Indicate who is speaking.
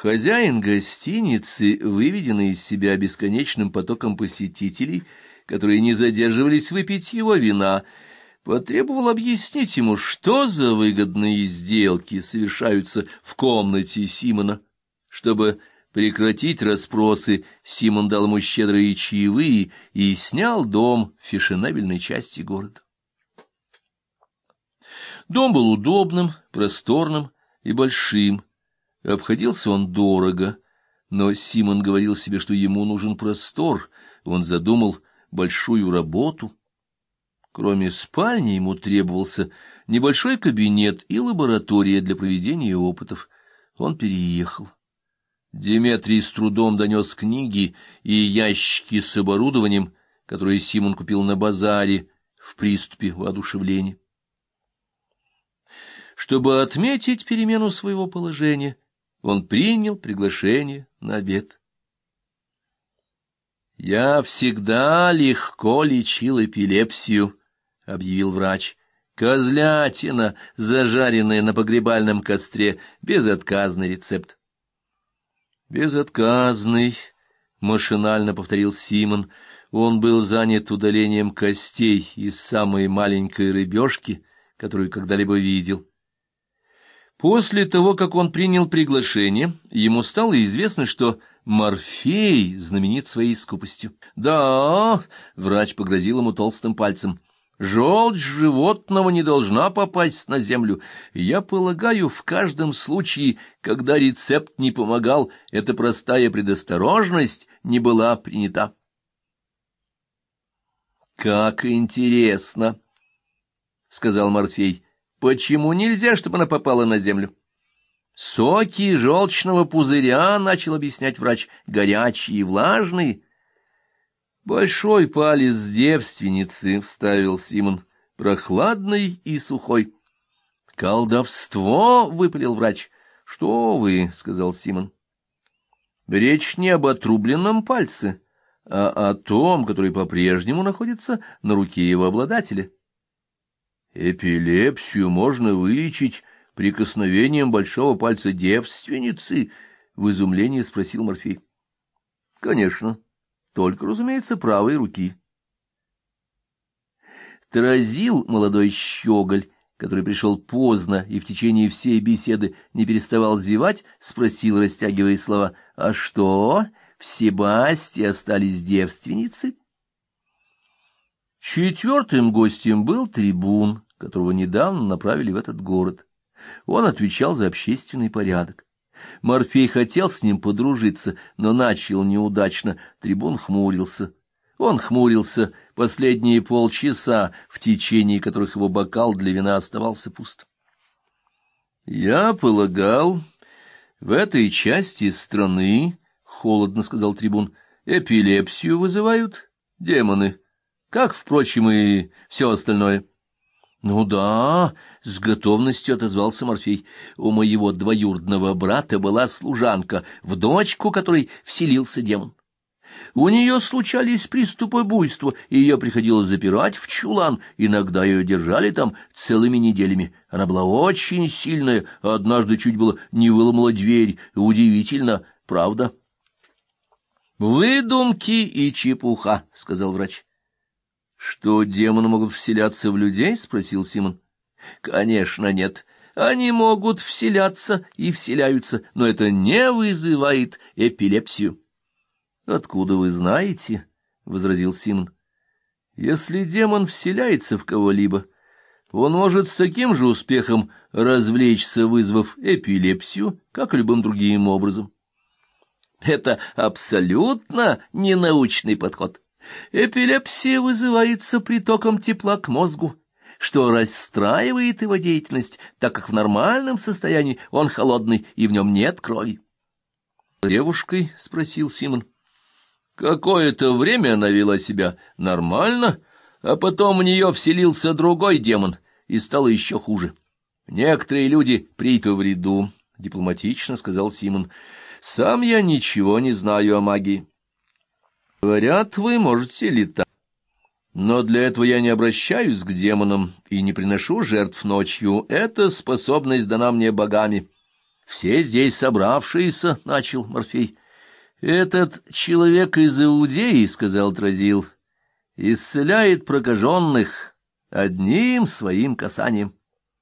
Speaker 1: Хозяин гостиницы, выведенный из себя бесконечным потоком посетителей, которые не задерживались выпить его вина, потребовал объяснить ему, что за выгодные сделки совершаются в комнате Симона. Чтобы прекратить расспросы, Симон дал ему щедрые чаевые и снял дом в фешенебельной части города. Дом был удобным, просторным и большим. Обходился он дорого, но Симон говорил себе, что ему нужен простор, он задумал большую работу. Кроме спальни ему требовался небольшой кабинет и лаборатория для проведения опытов. Он переехал. Деметрий с трудом донес книги и ящики с оборудованием, которые Симон купил на базаре в приступе воодушевления. Чтобы отметить перемену своего положения, он принял приглашение на обед. «Я всегда легко лечил эпилепсию», — объявил врач. «Козлятина, зажаренная на погребальном костре, безотказный рецепт». «Безотказный», — машинально повторил Симон. Он был занят удалением костей из самой маленькой рыбешки, которую когда-либо видел. После того, как он принял приглашение, ему стало известно, что Морфей знаменит своей скупостью. «Да», — врач погрозил ему толстым пальцем, — «желчь животного не должна попасть на землю. Я полагаю, в каждом случае, когда рецепт не помогал, эта простая предосторожность не была принята». «Как интересно», — сказал Морфей, — Почему нельзя, чтобы она попала на землю? Соки желчного пузыря, — начал объяснять врач, — горячие и влажные. Большой палец девственницы, — вставил Симон, — прохладный и сухой. Колдовство, — выпалил врач. Что вы, — сказал Симон. Речь не об отрубленном пальце, а о том, который по-прежнему находится на руке его обладателя. Эпилепсию можно вылечить прикосновением большого пальца девственницы? — в изумлении спросил Морфей. — Конечно, только, разумеется, правой руки. Таразил молодой щеголь, который пришел поздно и в течение всей беседы не переставал зевать, спросил, растягивая слова, — А что, в Себасте остались девственницы? Четвертым гостем был трибун, которого недавно направили в этот город. Он отвечал за общественный порядок. Морфей хотел с ним подружиться, но начал неудачно. Трибун хмурился. Он хмурился последние полчаса, в течение которых его бокал для вина оставался пуст. «Я полагал, в этой части страны, — холодно сказал трибун, — эпилепсию вызывают демоны» как, впрочем, и все остальное. — Ну да, — с готовностью отозвался Морфей, — у моего двоюродного брата была служанка, в дочку которой вселился демон. У нее случались приступы буйства, и ее приходилось запирать в чулан, иногда ее держали там целыми неделями. Она была очень сильная, однажды чуть было не выломала дверь. Удивительно, правда? — Выдумки и чепуха, — сказал врач. Что демоны могут вселяться в людей? спросил Симон. Конечно, нет. Они могут вселяться и вселяются, но это не вызывает эпилепсию. Откуда вы знаете? возразил Симон. Если демон вселяется в кого-либо, он может с таким же успехом развлечься, вызвав эпилепсию, как любым другим образом. Это абсолютно ненаучный подход. Эпилепсия вызывается притоком тепла к мозгу, что расстраивает его деятельность, так как в нормальном состоянии он холодный и в нем нет крови. «Девушкой?» — спросил Симон. «Какое-то время она вела себя нормально, а потом в нее вселился другой демон, и стало еще хуже. Некоторые люди при вреду», — дипломатично сказал Симон. «Сам я ничего не знаю о магии». Говорят, вы можете летать. Но для этого я не обращаюсь к демонам и не приношу жертв ночью. Эта способность дана мне богами. Все здесь собравшиеся, — начал Морфей. Этот человек из Иудеи, — сказал Тразил, — исцеляет прокаженных одним своим касанием.